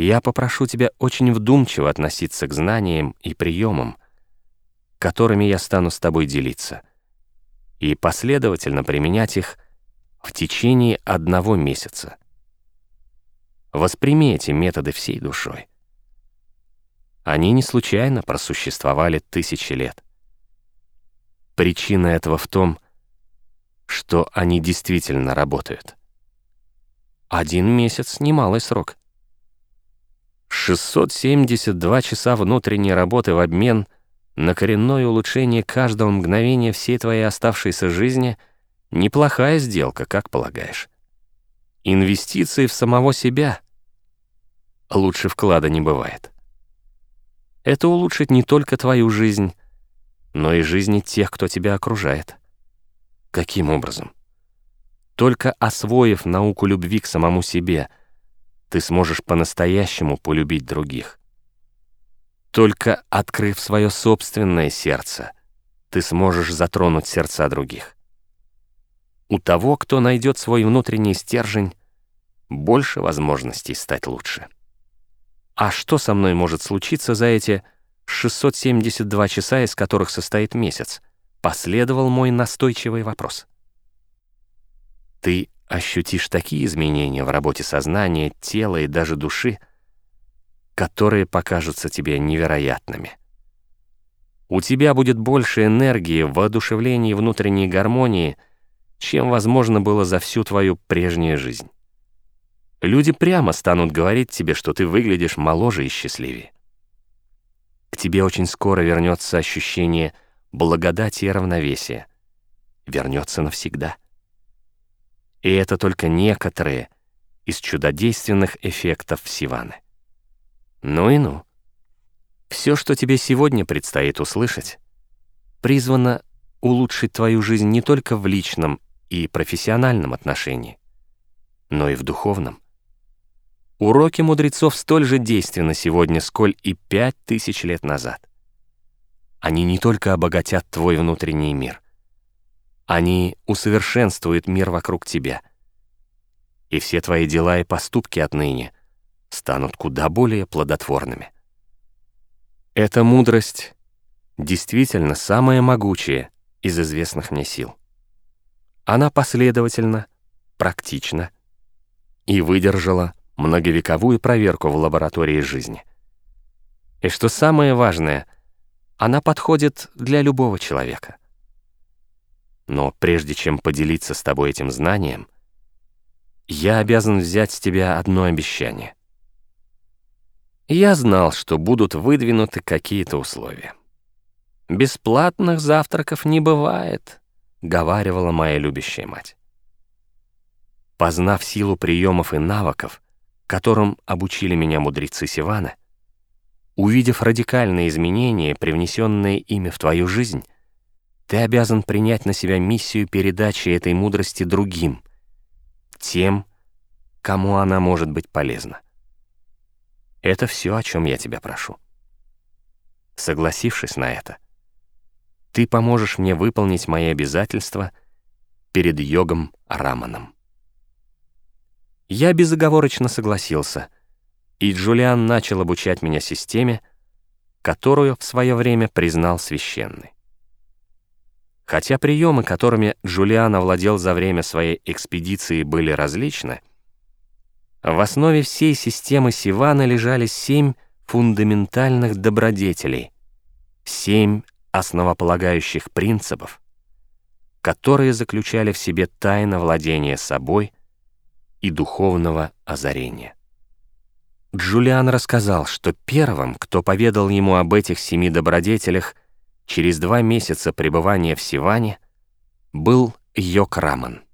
Я попрошу тебя очень вдумчиво относиться к знаниям и приемам, которыми я стану с тобой делиться, и последовательно применять их в течение одного месяца. Восприми эти методы всей душой. Они не случайно просуществовали тысячи лет. Причина этого в том, что они действительно работают. Один месяц — немалый срок. 672 часа внутренней работы в обмен на коренное улучшение каждого мгновения всей твоей оставшейся жизни — неплохая сделка, как полагаешь. Инвестиции в самого себя лучше вклада не бывает. Это улучшит не только твою жизнь, но и жизни тех, кто тебя окружает. Каким образом? Только освоив науку любви к самому себе — ты сможешь по-настоящему полюбить других. Только открыв свое собственное сердце, ты сможешь затронуть сердца других. У того, кто найдет свой внутренний стержень, больше возможностей стать лучше. А что со мной может случиться за эти 672 часа, из которых состоит месяц? Последовал мой настойчивый вопрос. Ты ощутишь такие изменения в работе сознания, тела и даже души, которые покажутся тебе невероятными. У тебя будет больше энергии, воодушевления и внутренней гармонии, чем возможно было за всю твою прежнюю жизнь. Люди прямо станут говорить тебе, что ты выглядишь моложе и счастливее. К тебе очень скоро вернется ощущение благодати и равновесия. Вернется навсегда. И это только некоторые из чудодейственных эффектов Сиваны. Ну и ну. Все, что тебе сегодня предстоит услышать, призвано улучшить твою жизнь не только в личном и профессиональном отношении, но и в духовном. Уроки мудрецов столь же действенны сегодня, сколь и пять тысяч лет назад. Они не только обогатят твой внутренний мир — они усовершенствуют мир вокруг тебя. И все твои дела и поступки отныне станут куда более плодотворными. Эта мудрость действительно самая могучая из известных мне сил. Она последовательна, практична и выдержала многовековую проверку в лаборатории жизни. И что самое важное, она подходит для любого человека. Но прежде чем поделиться с тобой этим знанием, я обязан взять с тебя одно обещание. Я знал, что будут выдвинуты какие-то условия. «Бесплатных завтраков не бывает», — говаривала моя любящая мать. Познав силу приемов и навыков, которым обучили меня мудрецы Сивана, увидев радикальные изменения, привнесенные ими в твою жизнь, ты обязан принять на себя миссию передачи этой мудрости другим, тем, кому она может быть полезна. Это все, о чем я тебя прошу. Согласившись на это, ты поможешь мне выполнить мои обязательства перед йогом Раманом. Я безоговорочно согласился, и Джулиан начал обучать меня системе, которую в свое время признал священной. Хотя приемы, которыми Джулиан овладел за время своей экспедиции, были различны, в основе всей системы Сивана лежали семь фундаментальных добродетелей, семь основополагающих принципов, которые заключали в себе тайна владения собой и духовного озарения. Джулиан рассказал, что первым, кто поведал ему об этих семи добродетелях, Через два месяца пребывания в Сиване был Йок Раман.